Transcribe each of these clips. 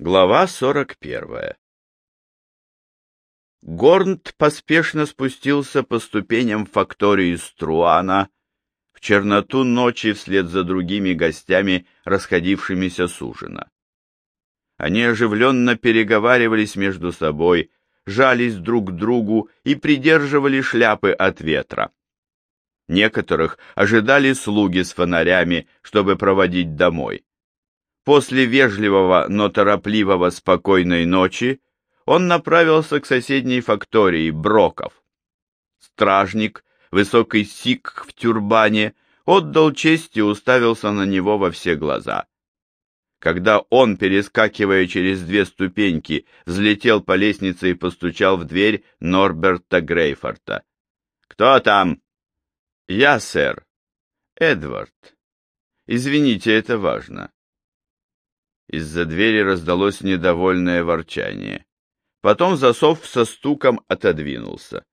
Глава 41 Горнт поспешно спустился по ступеням фактории Струана в черноту ночи вслед за другими гостями, расходившимися с ужина. Они оживленно переговаривались между собой, жались друг к другу и придерживали шляпы от ветра. Некоторых ожидали слуги с фонарями, чтобы проводить домой. После вежливого, но торопливого спокойной ночи он направился к соседней фактории Броков. Стражник, высокий сик в тюрбане, отдал честь и уставился на него во все глаза. Когда он, перескакивая через две ступеньки, взлетел по лестнице и постучал в дверь Норберта Грейфорта. «Кто там?» «Я, сэр. Эдвард. Извините, это важно. Из-за двери раздалось недовольное ворчание. Потом засов со стуком отодвинулся.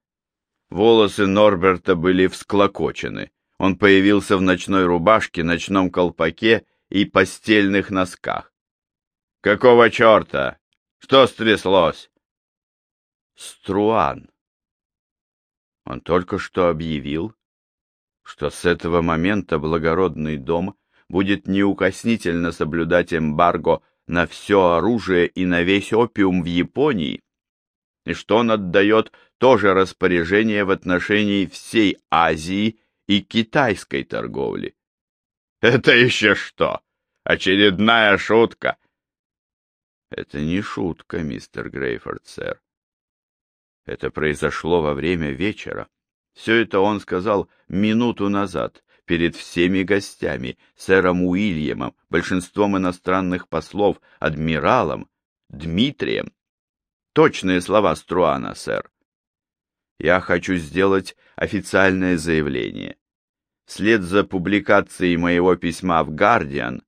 Волосы Норберта были всклокочены. Он появился в ночной рубашке, ночном колпаке и постельных носках. «Какого черта? Что стряслось?» «Струан». Он только что объявил, что с этого момента благородный дом будет неукоснительно соблюдать эмбарго на все оружие и на весь опиум в Японии, и что он отдает тоже распоряжение в отношении всей Азии и китайской торговли. Это еще что? Очередная шутка? Это не шутка, мистер Грейфорд, сэр. Это произошло во время вечера. Все это он сказал минуту назад, перед всеми гостями, сэром Уильямом, большинством иностранных послов, адмиралом, Дмитрием. Точные слова Струана, сэр. Я хочу сделать официальное заявление. Вслед за публикацией моего письма в «Гардиан»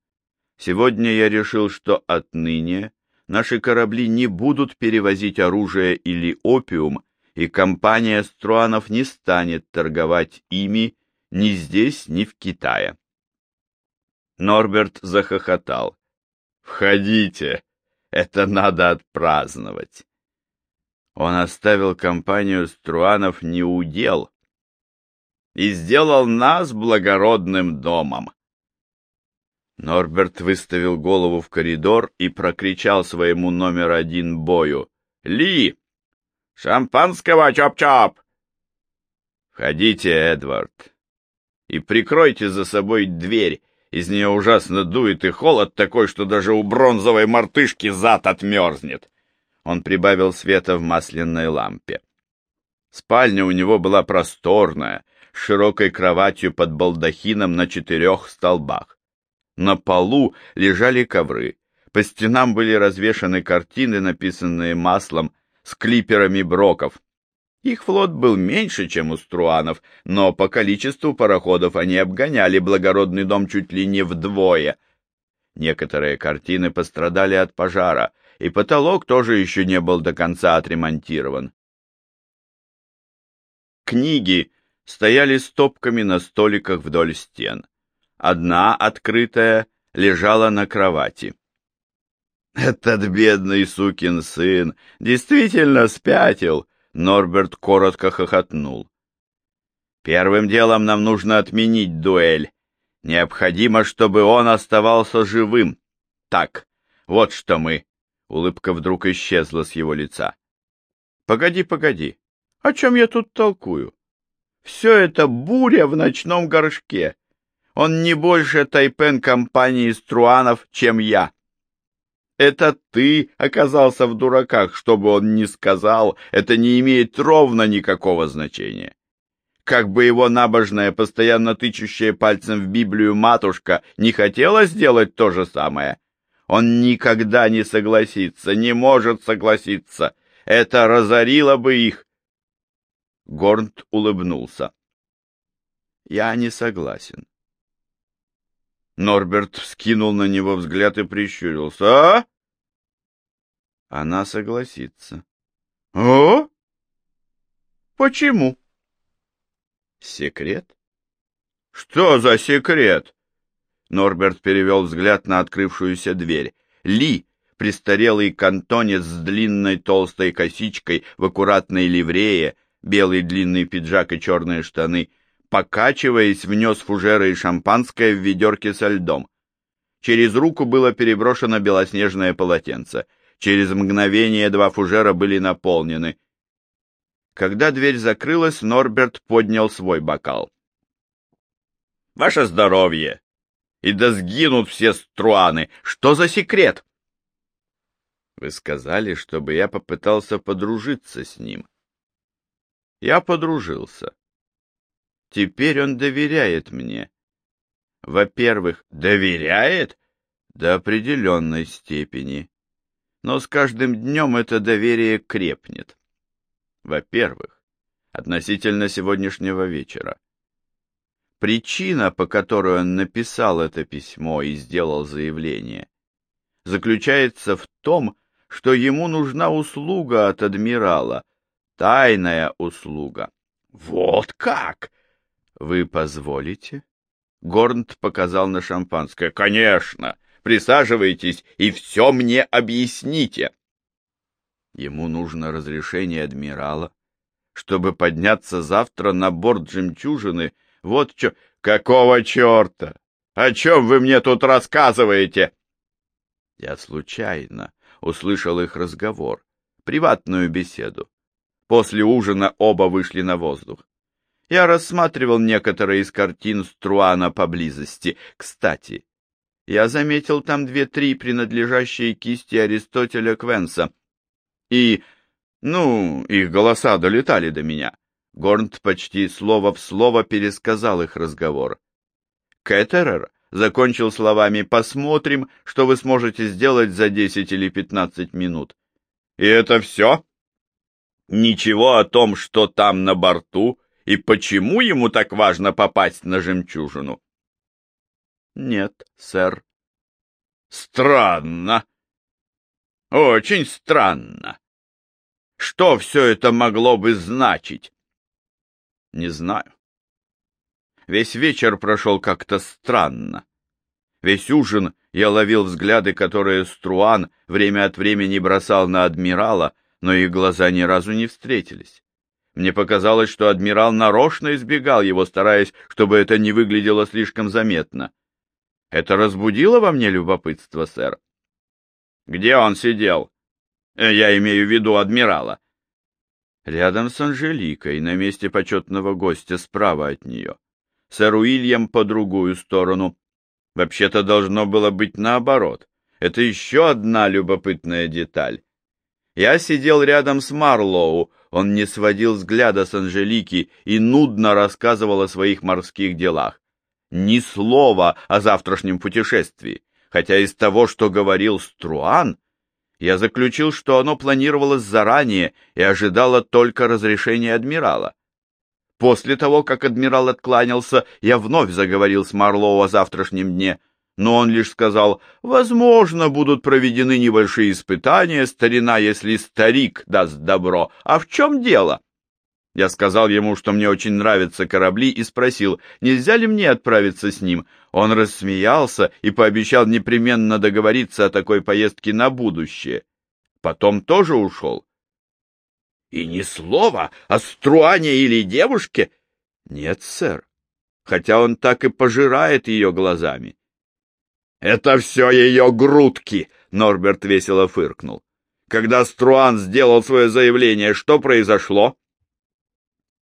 сегодня я решил, что отныне наши корабли не будут перевозить оружие или опиум, и компания Струанов не станет торговать ими ни здесь, ни в Китае. Норберт захохотал. «Входите, это надо отпраздновать». Он оставил компанию Струанов неудел и сделал нас благородным домом. Норберт выставил голову в коридор и прокричал своему номер один бою. «Ли! Шампанского чоп-чоп!» «Входите, Эдвард!» И прикройте за собой дверь. Из нее ужасно дует и холод такой, что даже у бронзовой мартышки зад отмерзнет. Он прибавил света в масляной лампе. Спальня у него была просторная, с широкой кроватью под балдахином на четырех столбах. На полу лежали ковры, по стенам были развешаны картины, написанные маслом, с клиперами броков, их флот был меньше, чем у Струанов, но по количеству пароходов они обгоняли благородный дом чуть ли не вдвое. Некоторые картины пострадали от пожара, и потолок тоже еще не был до конца отремонтирован. Книги стояли стопками на столиках вдоль стен. Одна, открытая, лежала на кровати. «Этот бедный сукин сын действительно спятил», Норберт коротко хохотнул. «Первым делом нам нужно отменить дуэль. Необходимо, чтобы он оставался живым. Так, вот что мы...» Улыбка вдруг исчезла с его лица. «Погоди, погоди. О чем я тут толкую? Все это буря в ночном горшке. Он не больше тайпен компании Струанов, чем я. Это ты оказался в дураках, что бы он ни сказал, это не имеет ровно никакого значения. Как бы его набожная, постоянно тычущая пальцем в Библию матушка не хотела сделать то же самое, он никогда не согласится, не может согласиться. Это разорило бы их. Горнт улыбнулся. Я не согласен. Норберт вскинул на него взгляд и прищурился. «А?» Она согласится. «О? Почему?» «Секрет?» «Что за секрет?» Норберт перевел взгляд на открывшуюся дверь. Ли, престарелый кантонец с длинной толстой косичкой в аккуратной ливрее, белый длинный пиджак и черные штаны, покачиваясь, внес фужеры и шампанское в ведерке со льдом. Через руку было переброшено белоснежное полотенце. Через мгновение два фужера были наполнены. Когда дверь закрылась, Норберт поднял свой бокал. «Ваше здоровье! И да сгинут все струаны! Что за секрет?» «Вы сказали, чтобы я попытался подружиться с ним». «Я подружился. Теперь он доверяет мне. Во-первых, доверяет до определенной степени, но с каждым днем это доверие крепнет. Во-первых, относительно сегодняшнего вечера. Причина, по которой он написал это письмо и сделал заявление, заключается в том, что ему нужна услуга от адмирала, тайная услуга. Вот как! Вы позволите? Горнт показал на шампанское. «Конечно! Присаживайтесь и все мне объясните!» Ему нужно разрешение адмирала, чтобы подняться завтра на борт жемчужины. Вот что... Какого черта? О чем вы мне тут рассказываете? Я случайно услышал их разговор, приватную беседу. После ужина оба вышли на воздух. Я рассматривал некоторые из картин Струана поблизости. Кстати, я заметил там две-три принадлежащие кисти Аристотеля Квенса. И, ну, их голоса долетали до меня. Горнт почти слово в слово пересказал их разговор. Кеттерер закончил словами «Посмотрим, что вы сможете сделать за десять или пятнадцать минут». «И это все?» «Ничего о том, что там на борту?» И почему ему так важно попасть на жемчужину? Нет, сэр. Странно. Очень странно. Что все это могло бы значить? Не знаю. Весь вечер прошел как-то странно. Весь ужин я ловил взгляды, которые Струан время от времени бросал на адмирала, но их глаза ни разу не встретились. Мне показалось, что адмирал нарочно избегал его, стараясь, чтобы это не выглядело слишком заметно. Это разбудило во мне любопытство, сэр. Где он сидел? Э, я имею в виду адмирала. Рядом с Анжеликой, на месте почетного гостя, справа от нее. Сэр Уильям по другую сторону. Вообще-то должно было быть наоборот. Это еще одна любопытная деталь. Я сидел рядом с Марлоу, он не сводил взгляда с Анжелики и нудно рассказывал о своих морских делах. Ни слова о завтрашнем путешествии, хотя из того, что говорил Струан, я заключил, что оно планировалось заранее и ожидало только разрешения адмирала. После того, как адмирал откланялся, я вновь заговорил с Марлоу о завтрашнем дне, но он лишь сказал, возможно, будут проведены небольшие испытания, старина, если старик даст добро. А в чем дело? Я сказал ему, что мне очень нравятся корабли, и спросил, нельзя ли мне отправиться с ним. Он рассмеялся и пообещал непременно договориться о такой поездке на будущее. Потом тоже ушел. И ни слова о Струане или девушке? Нет, сэр, хотя он так и пожирает ее глазами. «Это все ее грудки!» — Норберт весело фыркнул. «Когда Струан сделал свое заявление, что произошло?»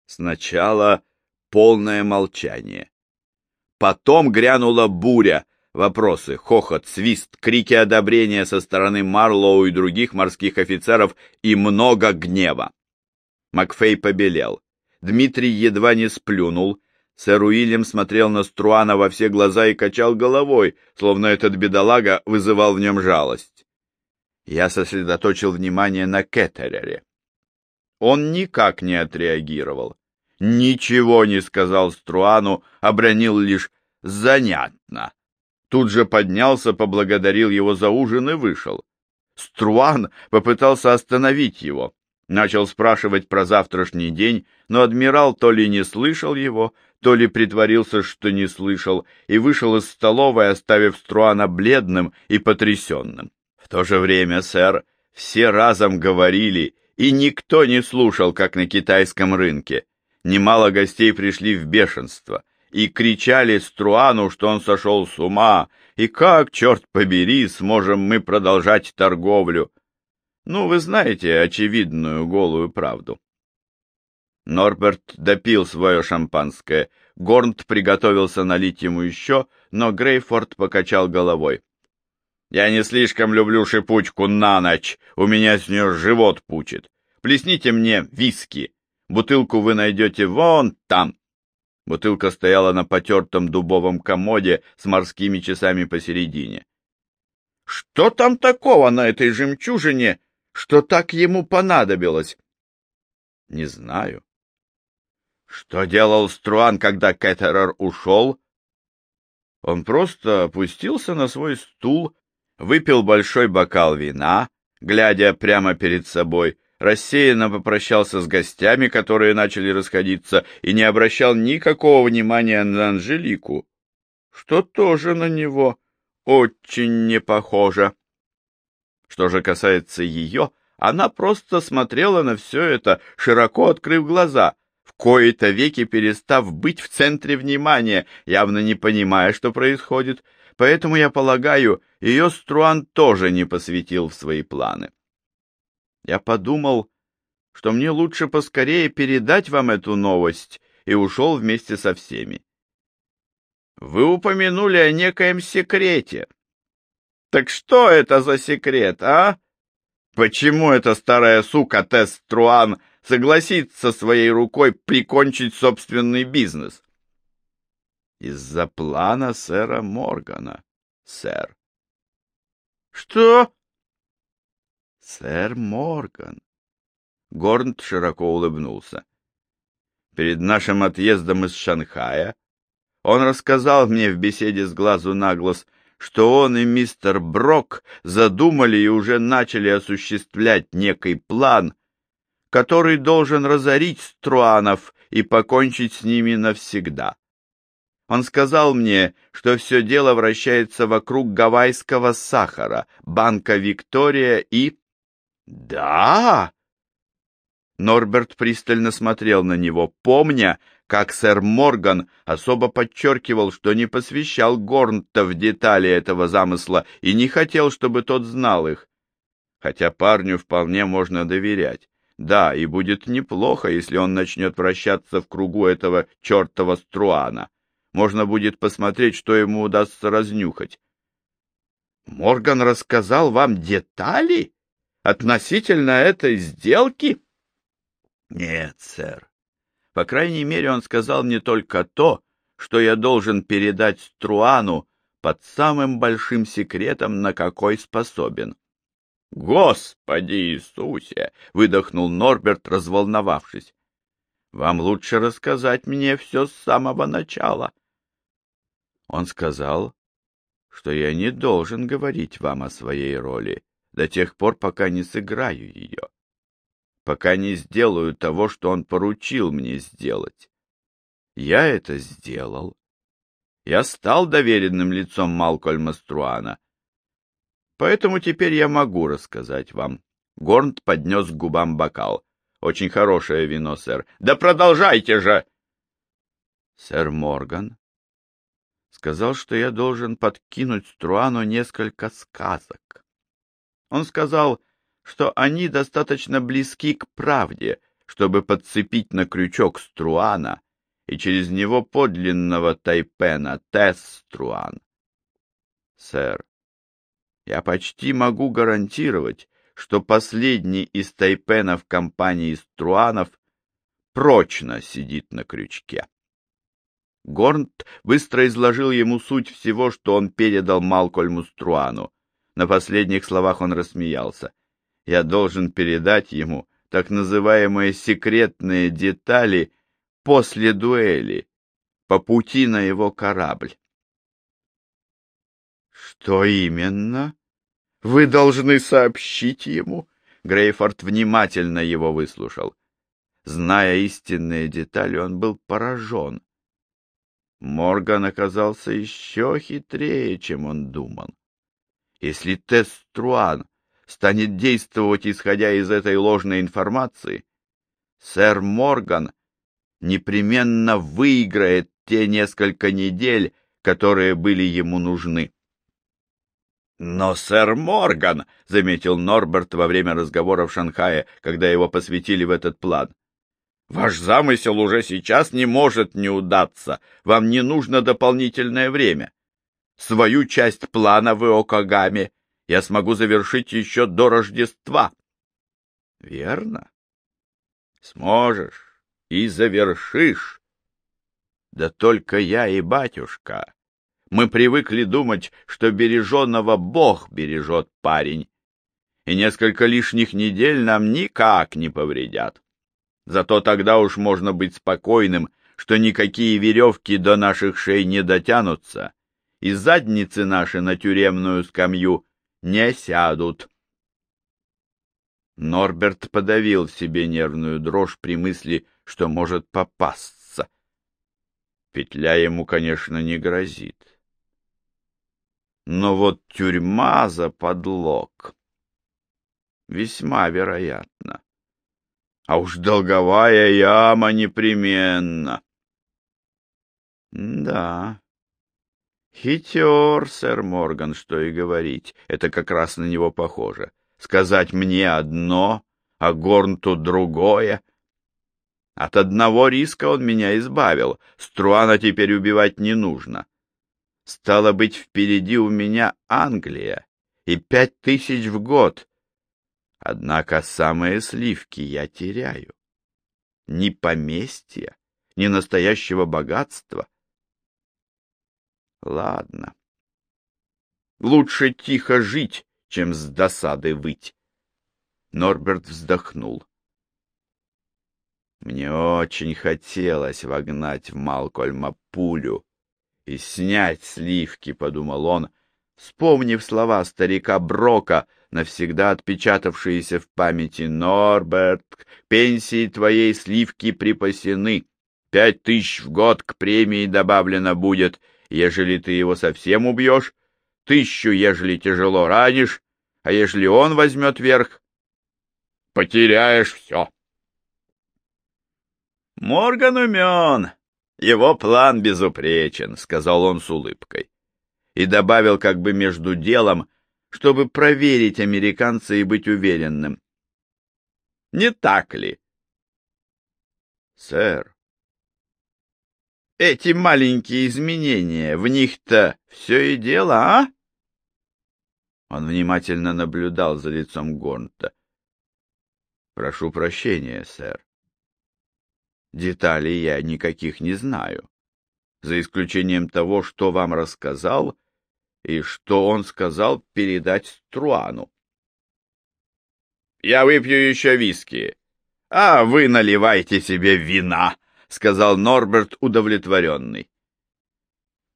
Сначала полное молчание. Потом грянула буря, вопросы, хохот, свист, крики одобрения со стороны Марлоу и других морских офицеров и много гнева. Макфей побелел. Дмитрий едва не сплюнул, Сэр Уильям смотрел на Струана во все глаза и качал головой, словно этот бедолага вызывал в нем жалость. Я сосредоточил внимание на Кеттерере. Он никак не отреагировал. Ничего не сказал Струану, обронил лишь «занятно». Тут же поднялся, поблагодарил его за ужин и вышел. Струан попытался остановить его. Начал спрашивать про завтрашний день, но адмирал то ли не слышал его, то ли притворился, что не слышал, и вышел из столовой, оставив Струана бледным и потрясенным. В то же время, сэр, все разом говорили, и никто не слушал, как на китайском рынке. Немало гостей пришли в бешенство и кричали Струану, что он сошел с ума, и как, черт побери, сможем мы продолжать торговлю. Ну, вы знаете очевидную голую правду. Норберт допил свое шампанское. Горнт приготовился налить ему еще, но Грейфорд покачал головой. «Я не слишком люблю шипучку на ночь, у меня с нее живот пучит. Плесните мне виски. Бутылку вы найдете вон там». Бутылка стояла на потертом дубовом комоде с морскими часами посередине. «Что там такого на этой жемчужине, что так ему понадобилось?» «Не знаю». Что делал Струан, когда Кеттерер ушел? Он просто опустился на свой стул, выпил большой бокал вина, глядя прямо перед собой, рассеянно попрощался с гостями, которые начали расходиться, и не обращал никакого внимания на Анжелику, что тоже на него очень не похоже. Что же касается ее, она просто смотрела на все это, широко открыв глаза, кои-то веки перестав быть в центре внимания, явно не понимая, что происходит, поэтому, я полагаю, ее Струан тоже не посвятил в свои планы. Я подумал, что мне лучше поскорее передать вам эту новость, и ушел вместе со всеми. Вы упомянули о некоем секрете. Так что это за секрет, а? Почему эта старая сука Тесс Труан согласится своей рукой прикончить собственный бизнес. Из-за плана сэра Моргана, сэр. Что? Сэр Морган. Горнт широко улыбнулся. Перед нашим отъездом из Шанхая он рассказал мне в беседе с глазу на глаз, что он и мистер Брок задумали и уже начали осуществлять некий план, который должен разорить Струанов и покончить с ними навсегда. Он сказал мне, что все дело вращается вокруг гавайского сахара, банка Виктория и... Да! Норберт пристально смотрел на него, помня, как сэр Морган особо подчеркивал, что не посвящал Горнта в детали этого замысла и не хотел, чтобы тот знал их, хотя парню вполне можно доверять. Да, и будет неплохо, если он начнет вращаться в кругу этого чертова Струана. Можно будет посмотреть, что ему удастся разнюхать. Морган рассказал вам детали относительно этой сделки? Нет, сэр. По крайней мере, он сказал мне только то, что я должен передать Струану под самым большим секретом, на какой способен. «Господи Иисусе!» — выдохнул Норберт, разволновавшись. «Вам лучше рассказать мне все с самого начала». Он сказал, что я не должен говорить вам о своей роли до тех пор, пока не сыграю ее, пока не сделаю того, что он поручил мне сделать. Я это сделал. Я стал доверенным лицом Малкольма Струана, Поэтому теперь я могу рассказать вам. Горнт поднес к губам бокал. Очень хорошее вино, сэр. Да продолжайте же! Сэр Морган сказал, что я должен подкинуть Струану несколько сказок. Он сказал, что они достаточно близки к правде, чтобы подцепить на крючок Струана и через него подлинного Тайпена Тесс Струан. Сэр, я почти могу гарантировать, что последний из тайпенов компании Струанов прочно сидит на крючке. Горнт быстро изложил ему суть всего, что он передал Малкольму Струану. На последних словах он рассмеялся. Я должен передать ему так называемые секретные детали после дуэли, по пути на его корабль. Что именно? Вы должны сообщить ему. Грейфорд внимательно его выслушал. Зная истинные детали, он был поражен. Морган оказался еще хитрее, чем он думал. Если Теструан станет действовать, исходя из этой ложной информации, сэр Морган непременно выиграет те несколько недель, которые были ему нужны. «Но, сэр Морган», — заметил Норберт во время разговора в Шанхае, когда его посвятили в этот план, — «ваш замысел уже сейчас не может не удаться. Вам не нужно дополнительное время. Свою часть плана в Иокагаме я смогу завершить еще до Рождества». «Верно. Сможешь и завершишь. Да только я и батюшка мы привыкли думать, что береженного Бог бережет парень, и несколько лишних недель нам никак не повредят. Зато тогда уж можно быть спокойным, что никакие веревки до наших шей не дотянутся, и задницы наши на тюремную скамью не сядут. Норберт подавил в себе нервную дрожь при мысли, что может попасться. Петля ему, конечно, не грозит. Но вот тюрьма за подлог весьма вероятно. А уж долговая яма непременно. Да, хитер, сэр Морган, что и говорить. Это как раз на него похоже. Сказать мне одно, а Горнту другое. От одного риска он меня избавил. Струана теперь убивать не нужно. Стало быть, впереди у меня Англия и пять тысяч в год. Однако самые сливки я теряю. Ни поместья, ни настоящего богатства. Ладно. Лучше тихо жить, чем с досады выть. Норберт вздохнул. Мне очень хотелось вогнать в Малкольма пулю, и снять сливки, — подумал он, вспомнив слова старика Брока, навсегда отпечатавшиеся в памяти. «Норберт, к пенсии твоей сливки припасены. Пять тысяч в год к премии добавлено будет, ежели ты его совсем убьешь, тысячу, ежели тяжело ранишь, а ежели он возьмет верх, потеряешь все». Морган умен, его план безупречен, — сказал он с улыбкой. И добавил как бы между делом, чтобы проверить американца и быть уверенным. Не так ли? Сэр, эти маленькие изменения, в них-то все и дело, а? Он внимательно наблюдал за лицом Горнта. Прошу прощения, сэр. Деталей я никаких не знаю, за исключением того, что вам рассказал и что он сказал передать Струану. «Я выпью еще виски, а вы наливайте себе вина», — сказал Норберт удовлетворенный.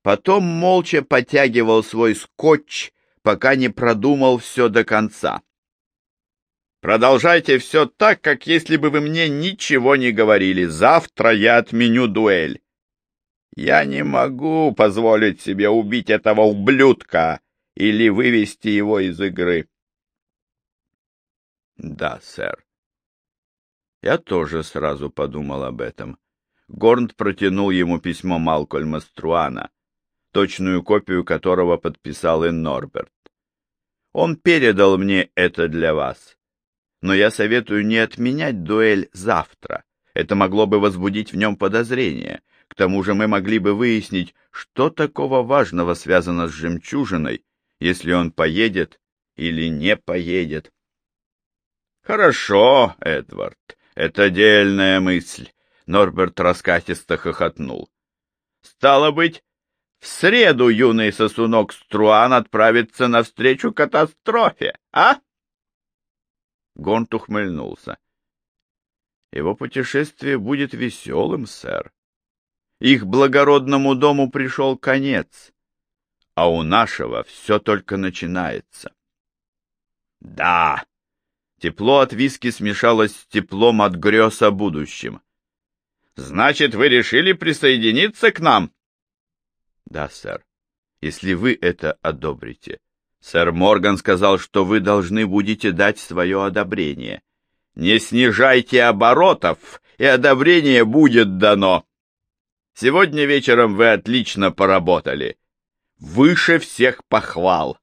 Потом молча потягивал свой скотч, пока не продумал все до конца. Продолжайте все так, как если бы вы мне ничего не говорили. Завтра я отменю дуэль. Я не могу позволить себе убить этого ублюдка или вывести его из игры. Да, сэр. Я тоже сразу подумал об этом. Горнт протянул ему письмо Малкольма Струана, точную копию которого подписал и Норберт. Он передал мне это для вас но я советую не отменять дуэль завтра. Это могло бы возбудить в нем подозрения. К тому же мы могли бы выяснить, что такого важного связано с жемчужиной, если он поедет или не поедет. Хорошо, Эдвард, это дельная мысль. Норберт раскатисто хохотнул. Стало быть, в среду юный сосунок Струан отправится навстречу катастрофе, а? Гонт ухмыльнулся. Его путешествие будет веселым, сэр. Их благородному дому пришел конец, а у нашего все только начинается. Да, тепло от виски смешалось с теплом от грез о будущем. Значит, вы решили присоединиться к нам? Да, сэр, если вы это одобрите. Сэр Морган сказал, что вы должны будете дать свое одобрение. Не снижайте оборотов, и одобрение будет дано. Сегодня вечером вы отлично поработали. Выше всех похвал.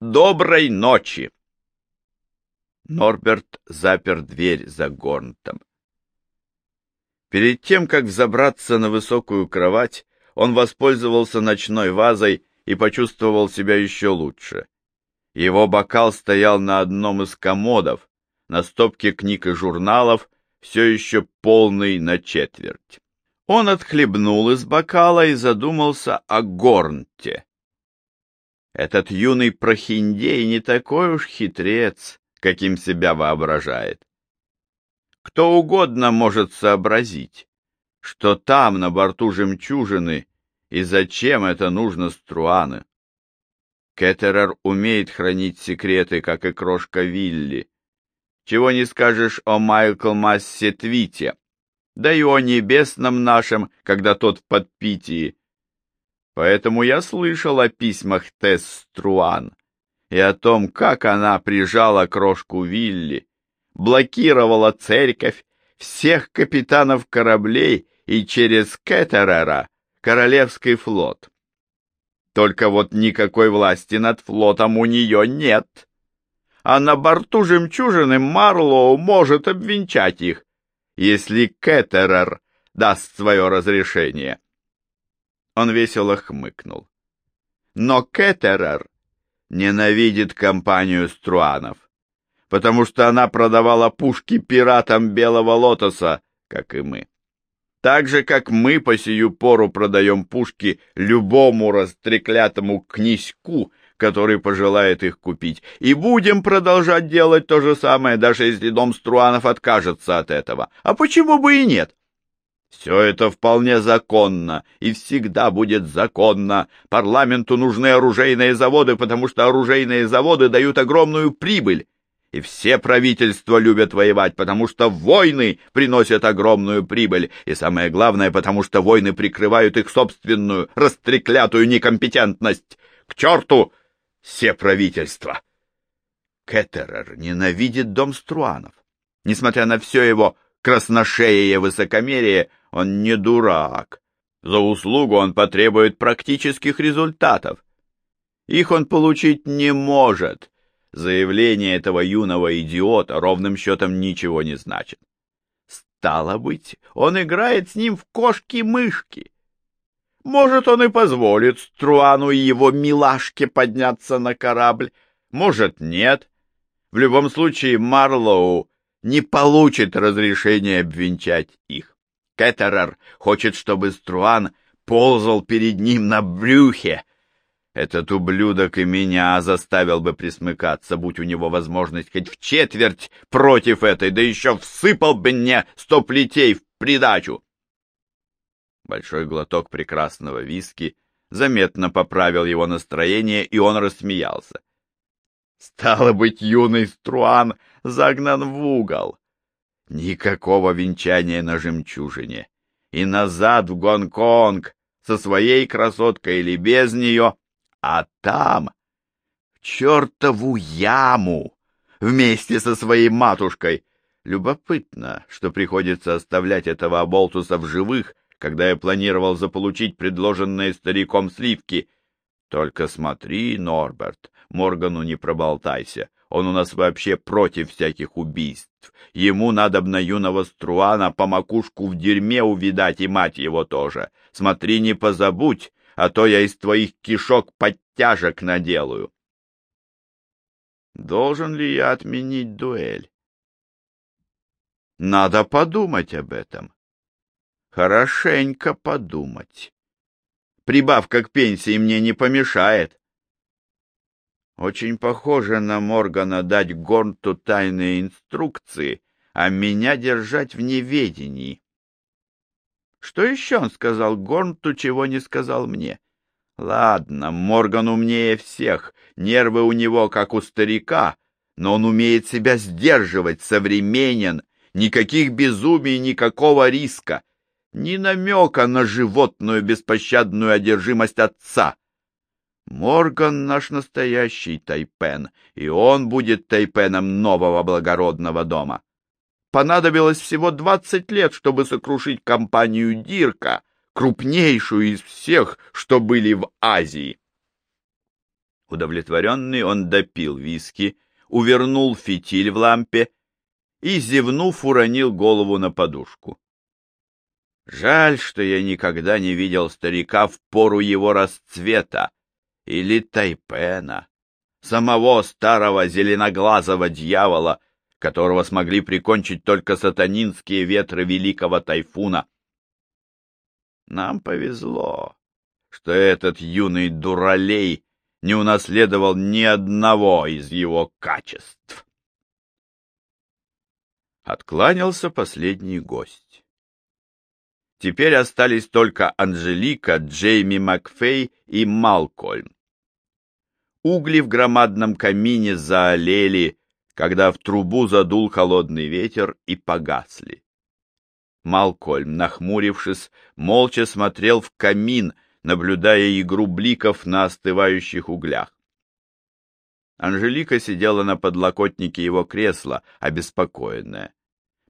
Доброй ночи. Норберт запер дверь за Горнтом. Перед тем, как взобраться на высокую кровать, он воспользовался ночной вазой и почувствовал себя еще лучше. Его бокал стоял на одном из комодов, на стопке книг и журналов, все еще полный на четверть. Он отхлебнул из бокала и задумался о Горнте. Этот юный прохиндей не такой уж хитрец, каким себя воображает. Кто угодно может сообразить, что там, на борту жемчужины, и зачем это нужно Струаны. Кеттерер умеет хранить секреты, как и крошка Вилли. Чего не скажешь о Майкл Массе Твите, да и о небесном нашем, когда тот в подпитии. Поэтому я слышал о письмах Тесс Струан и о том, как она прижала крошку Вилли, блокировала церковь, всех капитанов кораблей и через Кеттерера Королевский флот. Только вот никакой власти над флотом у нее нет. А на борту жемчужины Марлоу может обвенчать их, если Кеттерер даст свое разрешение. Он весело хмыкнул. Но Кеттерер ненавидит компанию Струанов потому что она продавала пушки пиратам Белого Лотоса, как и мы. Так же, как мы по сию пору продаем пушки любому растреклятому князьку, который пожелает их купить, и будем продолжать делать то же самое, даже если дом Струанов откажется от этого. А почему бы и нет? Все это вполне законно и всегда будет законно. Парламенту нужны оружейные заводы, потому что оружейные заводы дают огромную прибыль. И все правительства любят воевать, потому что войны приносят огромную прибыль, и самое главное, потому что войны прикрывают их собственную растреклятую некомпетентность. К черту все правительства! Кеттерер ненавидит дом Струанов. Несмотря на все его красношеее высокомерие, он не дурак. За услугу он потребует практических результатов. Их он получить не может, Заявление этого юного идиота ровным счетом ничего не значит. Стало быть, он играет с ним в кошки-мышки. Может, он и позволит Струану и его милашке подняться на корабль, может, нет. В любом случае, Марлоу не получит разрешения обвенчать их. Кеттерер хочет, чтобы Струан ползал перед ним на брюхе, этот ублюдок и меня заставил бы присмыкаться, будь у него возможность хоть в четверть против этой, да еще всыпал бы мне сто плетей в придачу. Большой глоток прекрасного виски заметно поправил его настроение, и он рассмеялся. Стало быть, юный Струан загнан в угол. Никакого венчания на жемчужине. И назад в Гонконг со своей красоткой или без нее а там, в чертову яму, вместе со своей матушкой. Любопытно, что приходится оставлять этого оболтуса в живых, когда я планировал заполучить предложенные стариком сливки. Только смотри, Норберт, Моргану не проболтайся. Он у нас вообще против всяких убийств. Ему надо на юного Струана по макушку в дерьме увидать, и мать его тоже. Смотри, не позабудь, а то я из твоих кишок подтяжек наделаю. Должен ли я отменить дуэль? Надо подумать об этом. Хорошенько подумать. Прибавка к пенсии мне не помешает. Очень похоже на Моргана дать Горнту тайные инструкции, а меня держать в неведении. Что еще он сказал Горнту, чего не сказал мне? Ладно, Морган умнее всех, нервы у него, как у старика, но он умеет себя сдерживать, современен, никаких безумий, никакого риска, ни намека на животную беспощадную одержимость отца. Морган наш настоящий Тайпен, и он будет Тайпеном нового благородного дома. Понадобилось всего двадцать лет, чтобы сокрушить компанию Дирка, крупнейшую из всех, что были в Азии. Удовлетворенный он допил виски, увернул фитиль в лампе и, зевнув, уронил голову на подушку. Жаль, что я никогда не видел старика в пору его расцвета, или Тайпена, самого старого зеленоглазого дьявола, которого смогли прикончить только сатанинские ветры великого тайфуна. Нам повезло, что этот юный дуралей не унаследовал ни одного из его качеств. Откланялся последний гость. Теперь остались только Анжелика, Джейми Макфей и Малкольм. Угли в громадном камине заолели, когда в трубу задул холодный ветер и погасли. Малкольм, нахмурившись, молча смотрел в камин, наблюдая игру бликов на остывающих углях. Анжелика сидела на подлокотнике его кресла, обеспокоенная.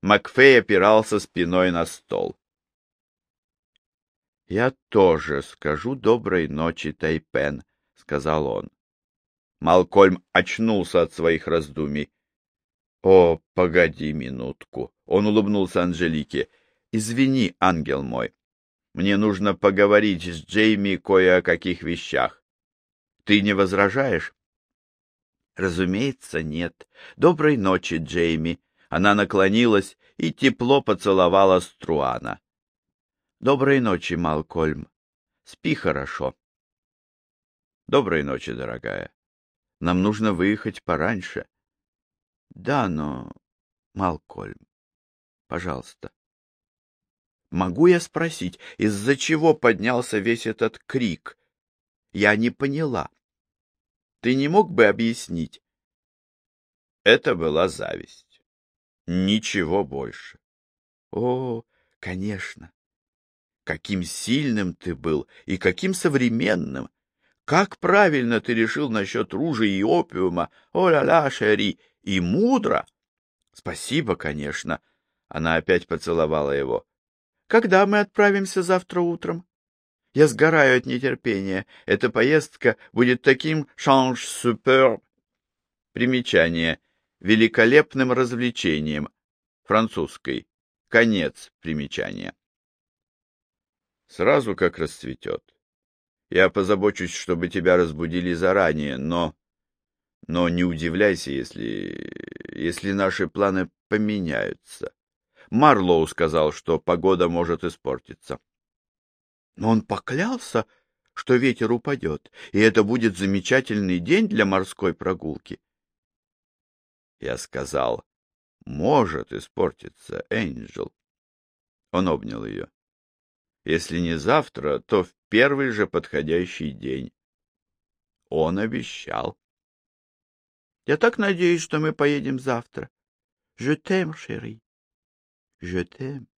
Макфей опирался спиной на стол. «Я тоже скажу доброй ночи, Тайпен», — сказал он. Малкольм очнулся от своих раздумий. «О, погоди минутку!» — он улыбнулся Анжелике. «Извини, ангел мой, мне нужно поговорить с Джейми кое о каких вещах. Ты не возражаешь? Разумеется, нет. Доброй ночи, Джейми. Она наклонилась и тепло поцеловала Струана. Доброй ночи, Малкольм. Спи хорошо. Доброй ночи, дорогая. Нам нужно выехать пораньше. Да, но... Малкольм, пожалуйста. Могу я спросить, из-за чего поднялся весь этот крик? Я не поняла. Ты не мог бы объяснить? Это была зависть. Ничего больше. О, конечно. Каким сильным ты был и каким современным. Как правильно ты решил насчет ружей и опиума. О-ля-ля, Шери, и мудро. Спасибо, конечно. Она опять поцеловала его. Когда мы отправимся завтра утром? Я сгораю от нетерпения. Эта поездка будет таким шанж супер. Примечание. Великолепным развлечением. Французской. Конец примечания. Сразу как расцветет. Я позабочусь, чтобы тебя разбудили заранее, но... Но не удивляйся, если... если наши планы поменяются. Марлоу сказал, что погода может испортиться. Но он поклялся, что ветер упадет, и это будет замечательный день для морской прогулки. Я сказал, может испортиться, Энджел. Он обнял ее. Если не завтра, то в первый же подходящий день. Он обещал. Я так надеюсь, что мы поедем завтра. Je t'aime, chérie. Je t'aime.